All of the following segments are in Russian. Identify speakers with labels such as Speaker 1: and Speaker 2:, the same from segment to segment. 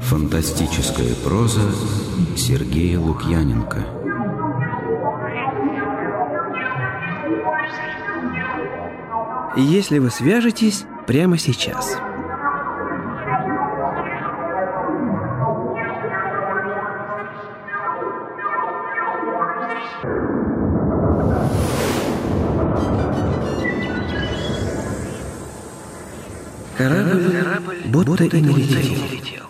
Speaker 1: Фантастическая проза Сергея Лукьяненко.
Speaker 2: Если вы свяжетесь прямо сейчас – Корабль будто и не летел.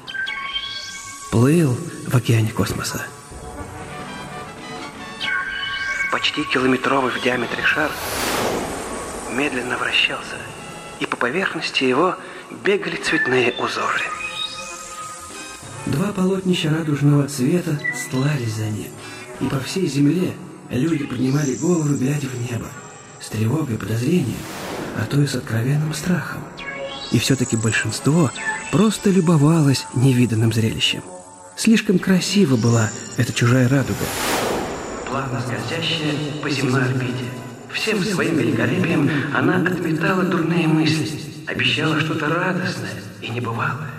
Speaker 2: Плыл в океане космоса. Почти километровый в диаметре шар медленно вращался, и по поверхности его бегали цветные узоры. Два полотнища радужного цвета стлались за ним, и по всей земле люди поднимали голову, глядя в небо, с тревогой, подозрением, а то и с откровенным страхом. И все-таки большинство просто любовалось невиданным зрелищем. Слишком красива была эта чужая радуга. Плавно скользящая по земной орбите. Всем своим великолепием она отметала дурные мысли, обещала что-то радостное и небывалое.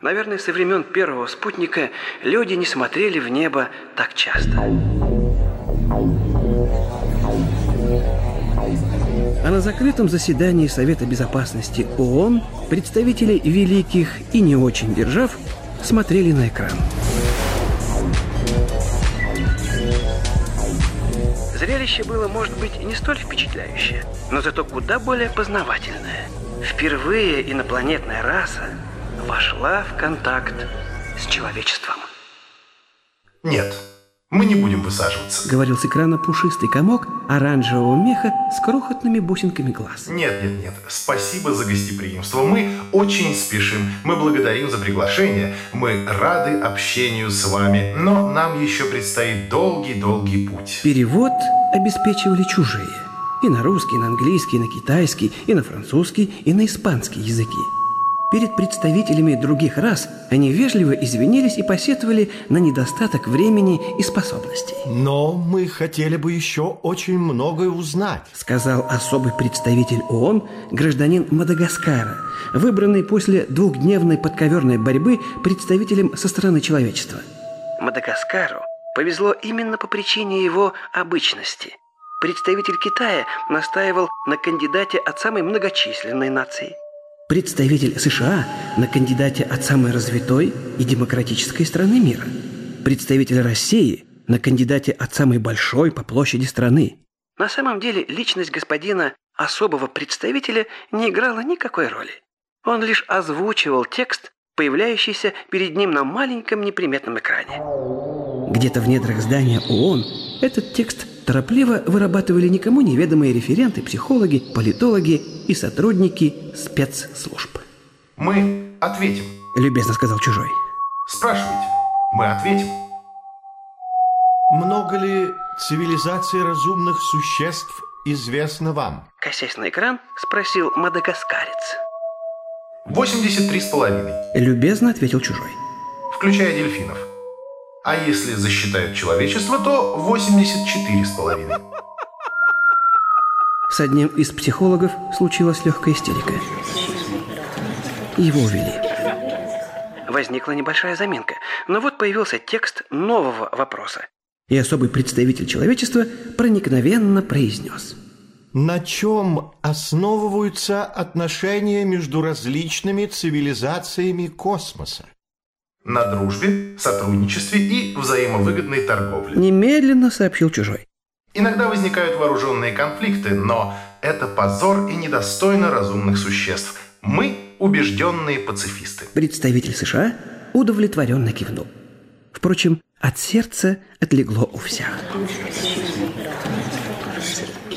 Speaker 2: Наверное, со времен первого спутника люди не смотрели в небо так часто. А на закрытом заседании Совета Безопасности ООН представители великих и не очень держав смотрели на экран. Зрелище было, может быть, не столь впечатляющее, но зато куда более познавательное. Впервые инопланетная раса вошла в контакт с человечеством.
Speaker 3: Нет, мы не будем высаживаться.
Speaker 2: Говорил с экрана пушистый комок оранжевого меха с крохотными бусинками глаз.
Speaker 3: Нет, нет, нет. Спасибо за гостеприимство. Мы очень спешим. Мы благодарим за приглашение. Мы рады общению с вами. Но нам еще предстоит долгий-долгий путь.
Speaker 2: Перевод обеспечивали чужие. И на русский, и на английский, и на китайский, и на французский, и на испанский языки. Перед представителями других рас они вежливо извинились и посетовали на недостаток времени и способностей.
Speaker 4: Но мы хотели бы еще очень многое узнать,
Speaker 2: сказал особый представитель ООН, гражданин Мадагаскара, выбранный после двухдневной подковерной борьбы представителем со стороны человечества. Мадагаскару повезло именно по причине его обычности. Представитель Китая настаивал на кандидате от самой многочисленной нации – Представитель США на кандидате от самой развитой и демократической страны мира. Представитель России на кандидате от самой большой по площади страны. На самом деле личность господина особого представителя не играла никакой роли. Он лишь озвучивал текст, появляющийся перед ним на маленьком неприметном экране. Где-то в недрах здания ООН этот текст торопливо вырабатывали никому неведомые референты, психологи, политологи и сотрудники спецслужб.
Speaker 3: Мы ответим.
Speaker 2: Любезно сказал чужой.
Speaker 3: Спрашивайте. Мы ответим.
Speaker 4: Много ли цивилизаций разумных существ известно вам?
Speaker 2: Косясь на экран, спросил мадагаскарец.
Speaker 3: 83 с половиной.
Speaker 2: Любезно ответил чужой.
Speaker 3: Включая дельфинов. А если засчитают человечество, то 84 с половиной.
Speaker 2: С одним из психологов случилась легкая истерика. Его увели. Возникла небольшая заминка, но вот появился текст нового вопроса. И особый представитель человечества проникновенно произнес.
Speaker 4: На чем основываются отношения между различными цивилизациями космоса?
Speaker 3: На дружбе, сотрудничестве и взаимовыгодной торговле.
Speaker 2: Немедленно сообщил чужой.
Speaker 3: Иногда возникают вооруженные конфликты, но это позор и недостойно разумных существ. Мы убежденные пацифисты.
Speaker 2: Представитель США удовлетворенно кивнул. Впрочем, от сердца отлегло у всех.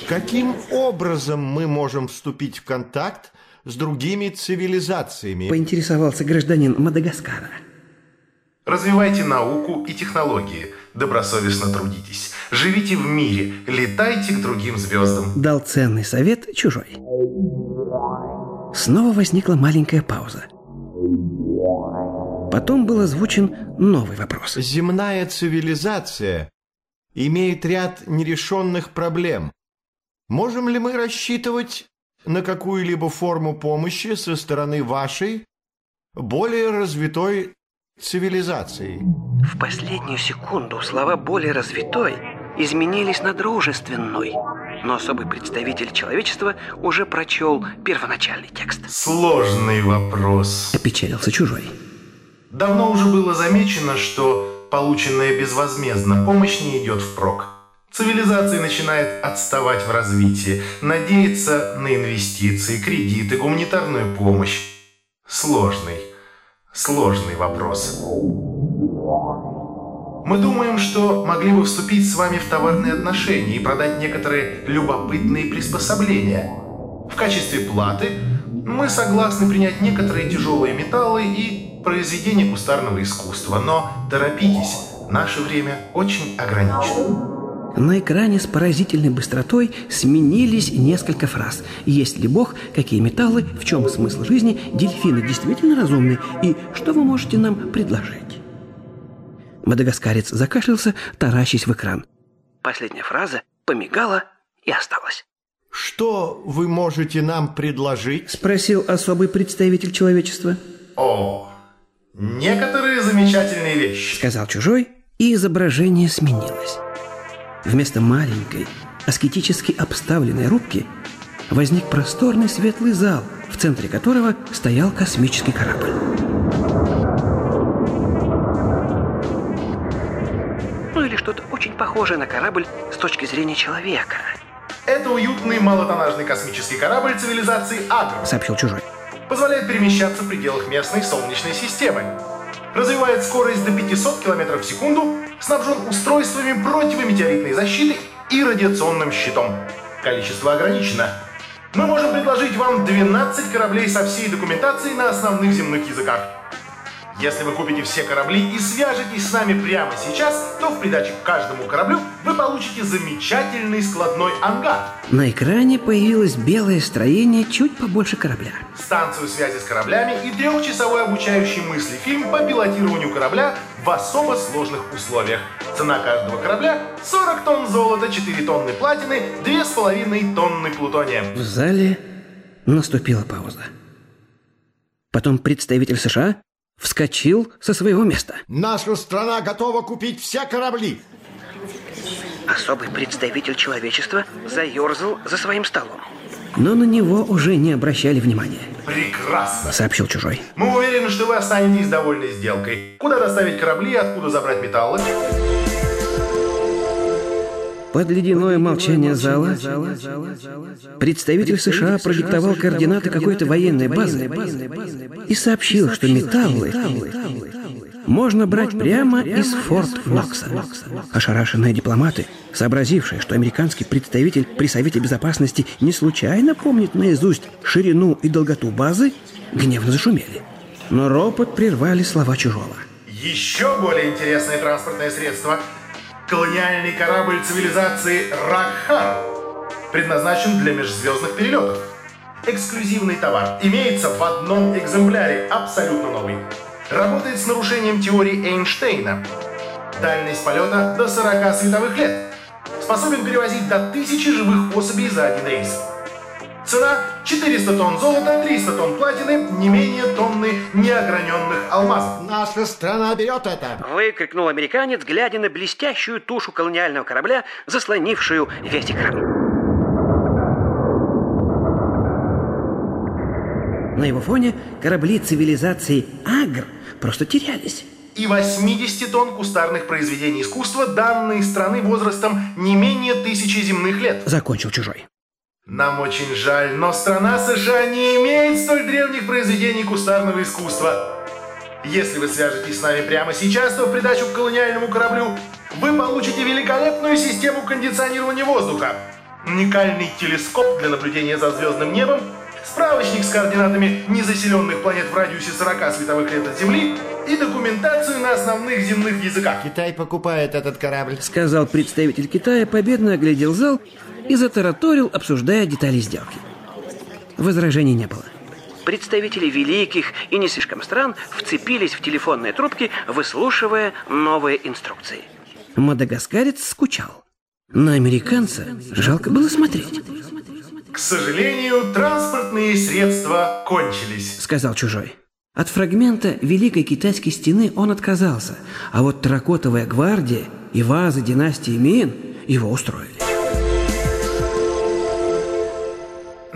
Speaker 4: Каким образом мы можем вступить в контакт с другими цивилизациями?
Speaker 2: Поинтересовался гражданин Мадагаскара.
Speaker 3: Развивайте науку и технологии, добросовестно трудитесь, живите в мире, летайте к другим звездам.
Speaker 2: Дал ценный совет чужой. Снова возникла маленькая пауза. Потом был озвучен новый вопрос.
Speaker 4: Земная цивилизация имеет ряд нерешенных проблем. Можем ли мы рассчитывать на какую-либо форму помощи со стороны вашей более развитой цивилизации?
Speaker 2: В последнюю секунду слова «более развитой» изменились на дружественной, но особый представитель человечества уже прочел первоначальный текст.
Speaker 3: Сложный вопрос.
Speaker 2: Опечалился чужой.
Speaker 3: Давно уже было замечено, что полученная безвозмездно помощь не идет впрок. Цивилизация начинает отставать в развитии, надеяться на инвестиции, кредиты, гуманитарную помощь. Сложный, сложный вопрос. Мы думаем, что могли бы вступить с вами в товарные отношения и продать некоторые любопытные приспособления. В качестве платы мы согласны принять некоторые тяжелые металлы и произведения кустарного искусства, но торопитесь, наше время очень ограничено.
Speaker 2: На экране с поразительной быстротой сменились несколько фраз. Есть ли Бог, какие металлы, в чем смысл жизни, дельфины действительно разумны и что вы можете нам предложить? Мадагаскарец закашлялся, таращись в экран. Последняя фраза помигала и осталась.
Speaker 4: Что вы можете нам предложить?
Speaker 2: Спросил особый представитель человечества.
Speaker 3: О, некоторые замечательные вещи.
Speaker 2: Сказал чужой, и изображение сменилось. Вместо маленькой, аскетически обставленной рубки возник просторный светлый зал, в центре которого стоял космический корабль. что-то очень похожее на корабль с точки зрения человека.
Speaker 3: Это уютный малотоннажный космический корабль цивилизации Агро,
Speaker 2: сообщил чужой.
Speaker 3: Позволяет перемещаться в пределах местной Солнечной системы. Развивает скорость до 500 км в секунду, снабжен устройствами противометеоритной защиты и радиационным щитом. Количество ограничено. Мы можем предложить вам 12 кораблей со всей документацией на основных земных языках. Если вы купите все корабли и свяжетесь с нами прямо сейчас, то в придачу к каждому кораблю вы получите замечательный складной ангар.
Speaker 2: На экране появилось белое строение чуть побольше корабля.
Speaker 3: Станцию связи с кораблями и трехчасовой обучающий мысли фильм по пилотированию корабля в особо сложных условиях. Цена каждого корабля 40 тонн золота, 4 тонны платины, 2,5 тонны плутония.
Speaker 2: В зале наступила пауза. Потом представитель США вскочил со своего места.
Speaker 4: Наша страна готова купить все корабли.
Speaker 2: Особый представитель человечества заерзал за своим столом. Но на него уже не обращали внимания.
Speaker 3: Прекрасно,
Speaker 2: сообщил чужой.
Speaker 3: Мы уверены, что вы останетесь довольны сделкой. Куда доставить корабли, откуда забрать металлы?
Speaker 2: Под ледяное молчание зала представитель США продиктовал координаты какой-то военной базы и сообщил, что металлы можно брать прямо из Форт Нокса. Ошарашенные дипломаты, сообразившие, что американский представитель при Совете Безопасности не случайно помнит наизусть ширину и долготу базы, гневно зашумели. Но ропот прервали слова чужого.
Speaker 3: Еще более интересное транспортное средство – колониальный корабль цивилизации Ракхар предназначен для межзвездных перелетов. Эксклюзивный товар имеется в одном экземпляре, абсолютно новый. Работает с нарушением теории Эйнштейна. Дальность полета до 40 световых лет. Способен перевозить до 1000 живых особей за один рейс. Цена 400 тонн золота, 300 тонн платины, не менее тонны неограненных алмазов.
Speaker 4: Наша страна берет это.
Speaker 2: Выкрикнул американец, глядя на блестящую тушу колониального корабля, заслонившую весь экран. На его фоне корабли цивилизации Агр просто терялись.
Speaker 3: И 80 тонн кустарных произведений искусства данной страны возрастом не менее тысячи земных лет.
Speaker 2: Закончил чужой.
Speaker 3: Нам очень жаль, но страна США не имеет столь древних произведений кустарного искусства. Если вы свяжетесь с нами прямо сейчас, то в придачу к колониальному кораблю вы получите великолепную систему кондиционирования воздуха, уникальный телескоп для наблюдения за звездным небом, справочник с координатами незаселенных планет в радиусе 40 световых лет от Земли и документацию на основных земных языках.
Speaker 4: Китай покупает этот корабль.
Speaker 2: Сказал представитель Китая, победно оглядел зал и затараторил, обсуждая детали сделки. Возражений не было. Представители великих и не слишком стран вцепились в телефонные трубки, выслушивая новые инструкции. Мадагаскарец скучал. На американца жалко было смотреть.
Speaker 3: сожалению, транспортные средства кончились», —
Speaker 2: сказал чужой. От фрагмента Великой Китайской стены он отказался, а вот Таракотовая гвардия и вазы династии Мин его устроили.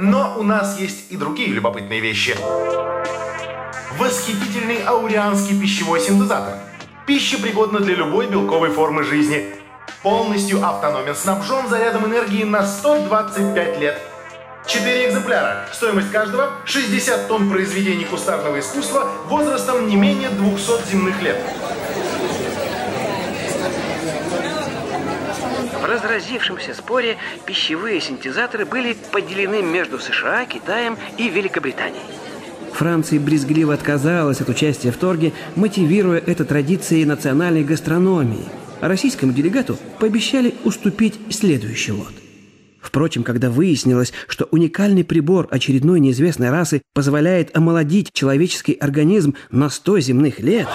Speaker 3: Но у нас есть и другие любопытные вещи. Восхитительный аурианский пищевой синтезатор. Пища пригодна для любой белковой формы жизни. Полностью автономен, снабжен зарядом энергии на 125 лет – Четыре экземпляра. Стоимость каждого 60 тонн произведений кустарного искусства возрастом не менее 200 земных лет.
Speaker 2: Разразившемся споре пищевые синтезаторы были поделены между США, Китаем и Великобританией. Франция брезгливо отказалась от участия в торге, мотивируя это традицией национальной гастрономии. Российскому делегату пообещали уступить следующий лот. Впрочем, когда выяснилось, что уникальный прибор очередной неизвестной расы позволяет омолодить человеческий организм на 100 земных лет,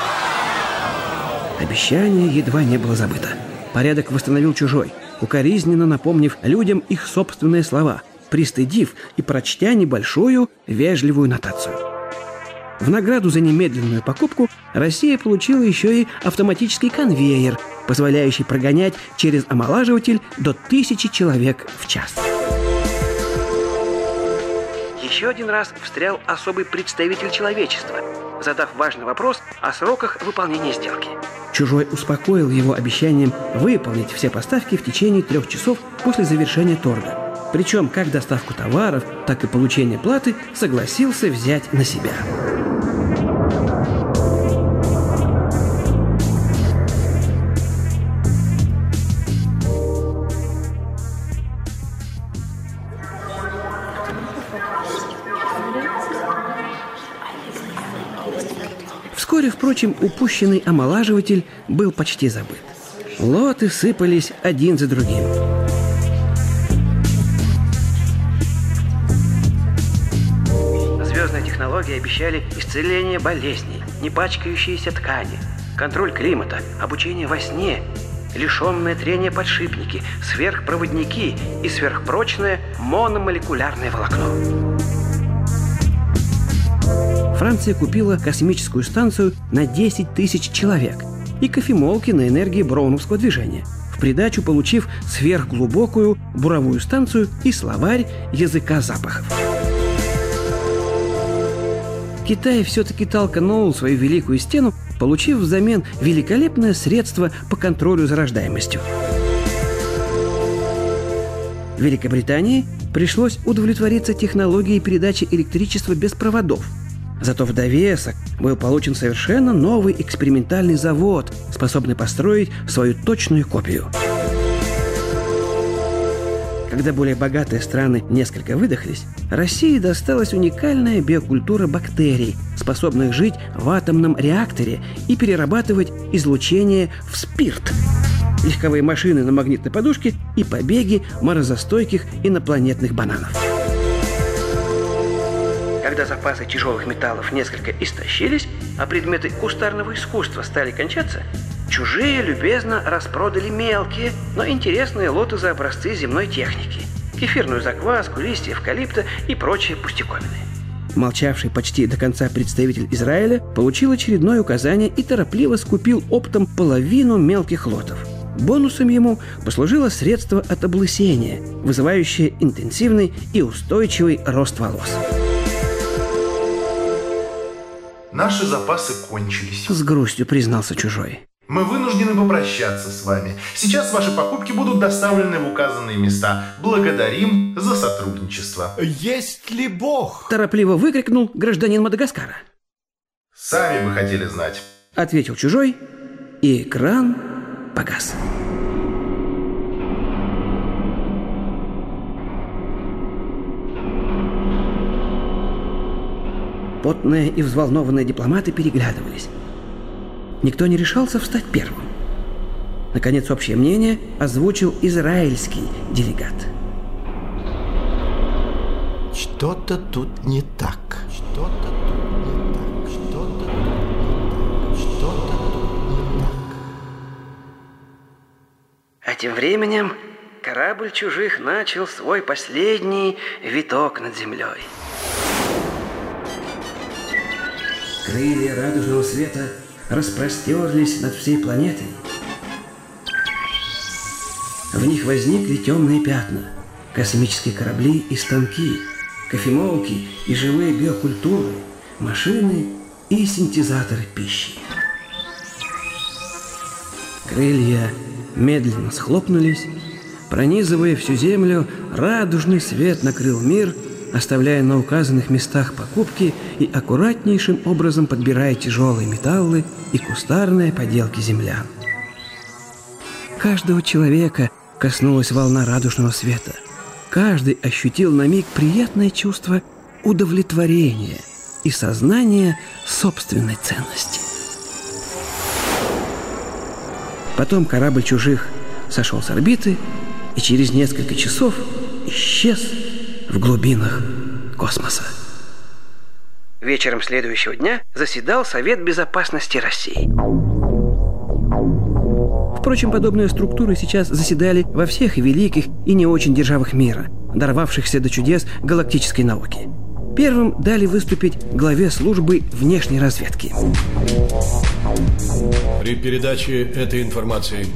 Speaker 2: обещание едва не было забыто. Порядок восстановил чужой, укоризненно напомнив людям их собственные слова, пристыдив и прочтя небольшую вежливую нотацию. В награду за немедленную покупку Россия получила еще и автоматический конвейер, позволяющий прогонять через омолаживатель до тысячи человек в час. Еще один раз встрял особый представитель человечества, задав важный вопрос о сроках выполнения сделки. Чужой успокоил его обещанием выполнить все поставки в течение трех часов после завершения торга. Причем как доставку товаров, так и получение платы согласился взять на себя. Впрочем, упущенный омолаживатель был почти забыт. Лоты сыпались один за другим. Звездные технологии обещали исцеление болезней, не пачкающиеся ткани, контроль климата, обучение во сне, лишенные трения подшипники, сверхпроводники и сверхпрочное мономолекулярное волокно. Франция купила космическую станцию на 10 тысяч человек и кофемолки на энергии броуновского движения, в придачу получив сверхглубокую буровую станцию и словарь языка запахов. Китай все-таки толкнул свою великую стену, получив взамен великолепное средство по контролю за рождаемостью. Великобритании пришлось удовлетвориться технологией передачи электричества без проводов – Зато в довесок был получен совершенно новый экспериментальный завод, способный построить свою точную копию. Когда более богатые страны несколько выдохлись, России досталась уникальная биокультура бактерий, способных жить в атомном реакторе и перерабатывать излучение в спирт. Легковые машины на магнитной подушке и побеги морозостойких инопланетных бананов. Когда запасы тяжелых металлов несколько истощились, а предметы кустарного искусства стали кончаться, чужие любезно распродали мелкие, но интересные лоты за образцы земной техники. Кефирную закваску, листья эвкалипта и прочие пустяковины. Молчавший почти до конца представитель Израиля получил очередное указание и торопливо скупил оптом половину мелких лотов. Бонусом ему послужило средство от облысения, вызывающее интенсивный и устойчивый рост волос.
Speaker 3: Наши запасы кончились.
Speaker 2: С грустью признался чужой.
Speaker 3: Мы вынуждены попрощаться с вами. Сейчас ваши покупки будут доставлены в указанные места. Благодарим за сотрудничество.
Speaker 4: Есть ли Бог?
Speaker 2: Торопливо выкрикнул гражданин Мадагаскара.
Speaker 3: Сами бы хотели знать.
Speaker 2: Ответил чужой, и экран погас. Потные и взволнованные дипломаты переглядывались. Никто не решался встать первым. Наконец, общее мнение озвучил израильский делегат.
Speaker 4: Что-то тут не так. Что-то тут не так. Что-то тут не так. Что-то тут не так.
Speaker 2: А тем временем корабль чужих начал свой последний виток над землей. Крылья радужного света распростерлись над всей планетой. В них возникли темные пятна, космические корабли и станки, кофемолки и живые биокультуры, машины и синтезаторы пищи. Крылья медленно схлопнулись, пронизывая всю землю, радужный свет накрыл мир, оставляя на указанных местах покупки и аккуратнейшим образом подбирая тяжелые металлы и кустарные поделки землян. Каждого человека коснулась волна радужного света. Каждый ощутил на миг приятное чувство удовлетворения и сознания собственной ценности. Потом корабль чужих сошел с орбиты и через несколько часов исчез в глубинах космоса. Вечером следующего дня заседал Совет Безопасности России. Впрочем, подобные структуры сейчас заседали во всех великих и не очень державах мира, дорвавшихся до чудес галактической науки. Первым дали выступить главе службы внешней разведки.
Speaker 4: При передаче этой информации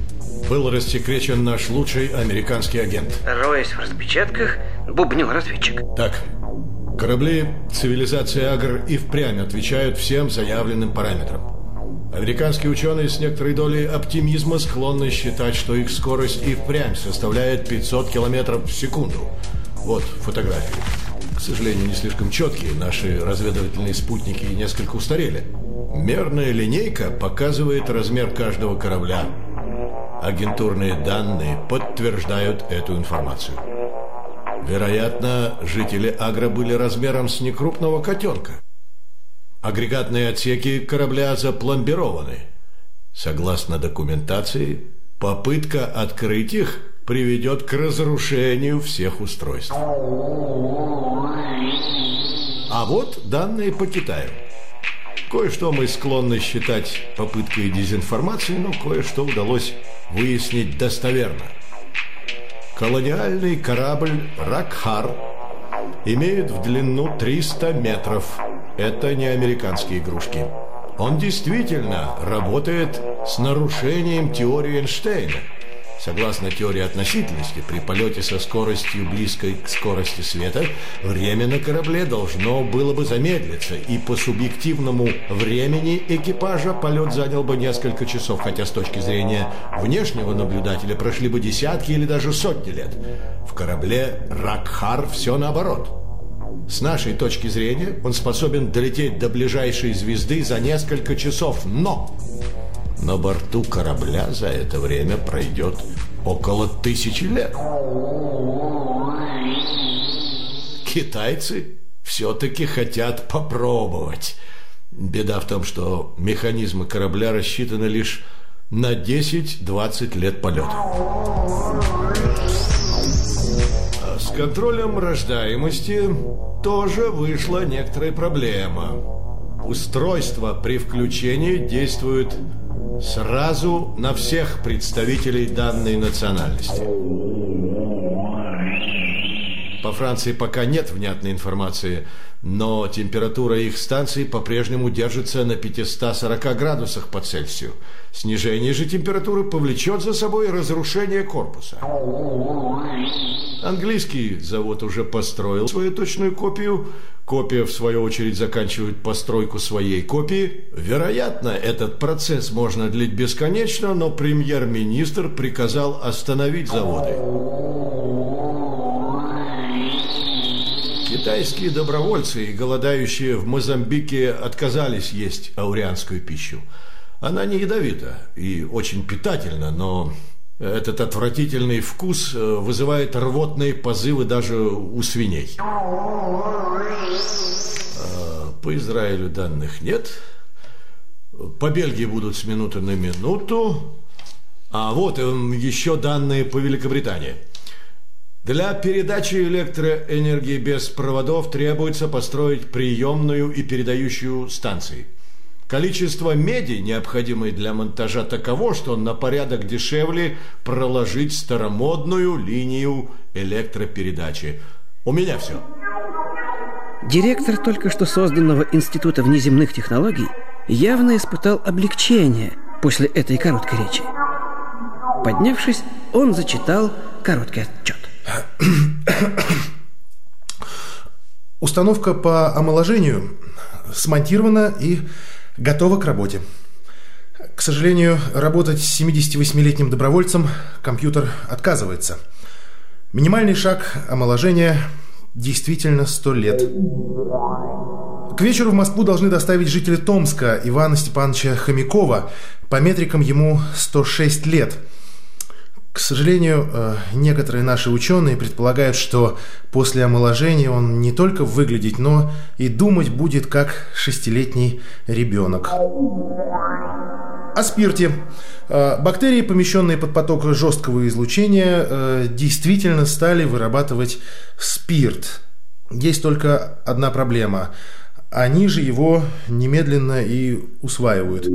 Speaker 4: был рассекречен наш лучший американский агент.
Speaker 2: Роясь в распечатках, бубнил разведчик.
Speaker 4: Так, корабли цивилизации Агр и впрямь отвечают всем заявленным параметрам. Американские ученые с некоторой долей оптимизма склонны считать, что их скорость и впрямь составляет 500 километров в секунду. Вот фотографии. К сожалению, не слишком четкие. Наши разведывательные спутники несколько устарели. Мерная линейка показывает размер каждого корабля. Агентурные данные подтверждают эту информацию. Вероятно, жители Агро были размером с некрупного котенка. Агрегатные отсеки корабля запломбированы. Согласно документации, попытка открыть их приведет к разрушению всех устройств. А вот данные по Китаю. Кое-что мы склонны считать попыткой дезинформации, но кое-что удалось выяснить достоверно. Колониальный корабль «Ракхар» имеет в длину 300 метров – это не американские игрушки. Он действительно работает с нарушением теории Эйнштейна. Согласно теории относительности, при полете со скоростью близкой к скорости света, время на корабле должно было бы замедлиться, и по субъективному времени экипажа полет занял бы несколько часов, хотя с точки зрения внешнего наблюдателя прошли бы десятки или даже сотни лет. В корабле Ракхар все наоборот – с нашей точки зрения, он способен долететь до ближайшей звезды за несколько часов, но на борту корабля за это время пройдет около тысячи лет. Китайцы все-таки хотят попробовать. Беда в том, что механизмы корабля рассчитаны лишь на 10-20 лет полета. С контролем рождаемости тоже вышла некоторая проблема. Устройство при включении действует сразу на всех представителей данной национальности. По Франции пока нет внятной информации, но температура их станций по-прежнему держится на 540 градусах по Цельсию. Снижение же температуры повлечет за собой разрушение корпуса. Английский завод уже построил свою точную копию. Копия, в свою очередь, заканчивает постройку своей копии. Вероятно, этот процесс можно длить бесконечно, но премьер-министр приказал остановить заводы. Китайские добровольцы и голодающие в Мозамбике отказались есть аурианскую пищу. Она не ядовита и очень питательна, но этот отвратительный вкус э, вызывает рвотные позывы даже у свиней. А, по Израилю данных нет. По Бельгии будут с минуты на минуту. А вот эм, еще данные по Великобритании – для передачи электроэнергии без проводов требуется построить приемную и передающую станции. Количество меди, необходимой для монтажа, таково, что на порядок дешевле проложить старомодную линию электропередачи. У меня все.
Speaker 2: Директор только что созданного Института внеземных технологий явно испытал облегчение после этой короткой речи. Поднявшись, он зачитал короткий отчет.
Speaker 3: Установка по омоложению смонтирована и готова к работе. К сожалению, работать с 78-летним добровольцем компьютер отказывается. Минимальный шаг омоложения действительно 100 лет. К вечеру в Москву должны доставить жители Томска Ивана Степановича Хомякова. По метрикам ему 106 лет – к сожалению, э, некоторые наши ученые предполагают, что после омоложения он не только выглядеть, но и думать будет как шестилетний ребенок. О спирте. Э, бактерии, помещенные под поток жесткого излучения, э, действительно стали вырабатывать спирт. Есть только одна проблема – они же его немедленно и усваивают.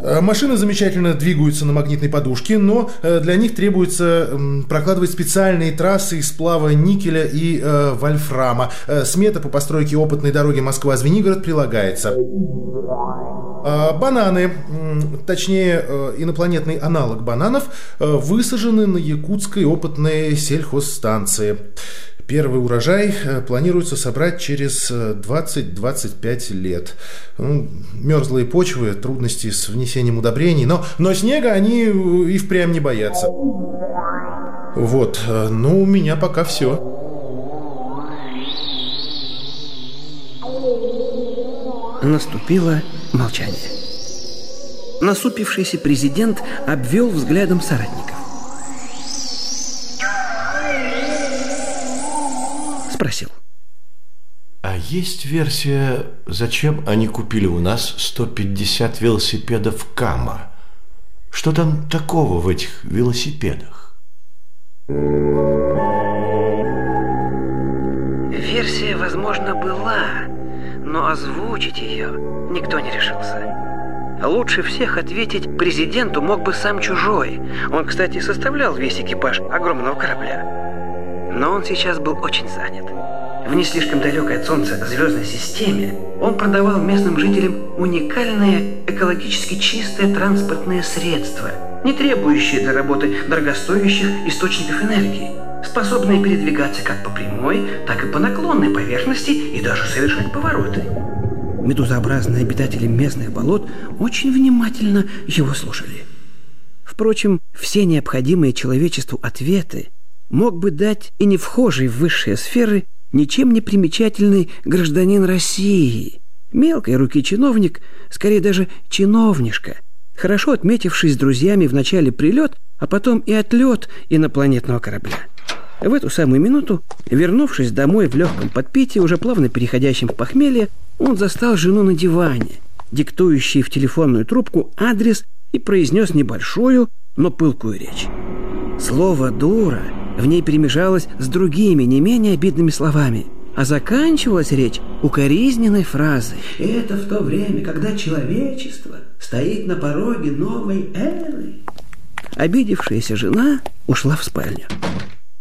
Speaker 3: Э, машины замечательно двигаются на магнитной подушке, но э, для них требуется прокладывать специальные трассы из сплава никеля и э, вольфрама. Смета по постройке опытной дороги Москва-Звенигород прилагается. Бананы, точнее инопланетный аналог бананов, высажены на якутской опытной сельхозстанции. Первый урожай э, планируется собрать через 20-25 э, лет. Ну, мерзлые почвы, трудности с внесением удобрений, но, но снега они и впрямь не боятся. Вот, э, ну, у меня пока все.
Speaker 2: Наступило молчание. Насупившийся президент обвел взглядом соратников.
Speaker 4: Есть версия, зачем они купили у нас 150 велосипедов Кама? Что там такого в этих велосипедах?
Speaker 2: Версия, возможно, была, но озвучить ее никто не решился. Лучше всех ответить президенту мог бы сам чужой. Он, кстати, составлял весь экипаж огромного корабля. Но он сейчас был очень занят. В не слишком далекой от Солнца звездной системе он продавал местным жителям уникальные экологически чистые транспортные средства, не требующие для работы дорогостоящих источников энергии, способные передвигаться как по прямой, так и по наклонной поверхности и даже совершать повороты. Медузообразные обитатели местных болот очень внимательно его слушали. Впрочем, все необходимые человечеству ответы – мог бы дать и не вхожий в высшие сферы ничем не примечательный гражданин России, мелкой руки чиновник, скорее даже чиновнишка, хорошо отметивший с друзьями в начале прилет, а потом и отлет инопланетного корабля. В эту самую минуту, вернувшись домой в легком подпитии, уже плавно переходящем в похмелье, он застал жену на диване, диктующий в телефонную трубку адрес и произнес небольшую, но пылкую речь. Слово «дура» в ней перемежалось с другими, не менее обидными словами. А заканчивалась речь укоризненной фразой. «Это в то время, когда человечество стоит на пороге новой эры». Обидевшаяся жена ушла в спальню.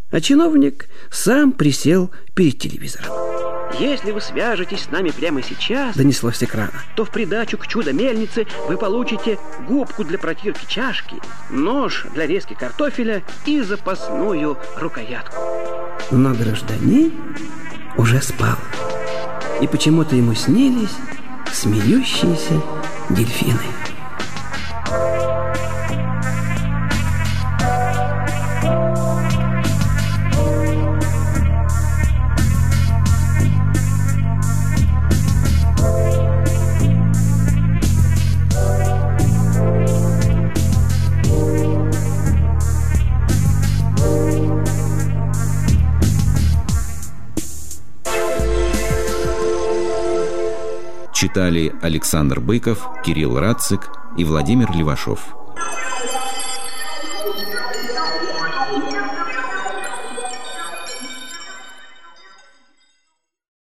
Speaker 2: А чиновник сам присел перед телевизором. Если вы свяжетесь с нами прямо сейчас, донеслось с экрана, то в придачу к чудо-мельнице вы получите губку для протирки чашки, нож для резки картофеля и запасную рукоятку. Но гражданин уже спал. И почему-то ему снились смеющиеся дельфины.
Speaker 1: Читали Александр Быков, Кирилл Рацик и Владимир Левашов.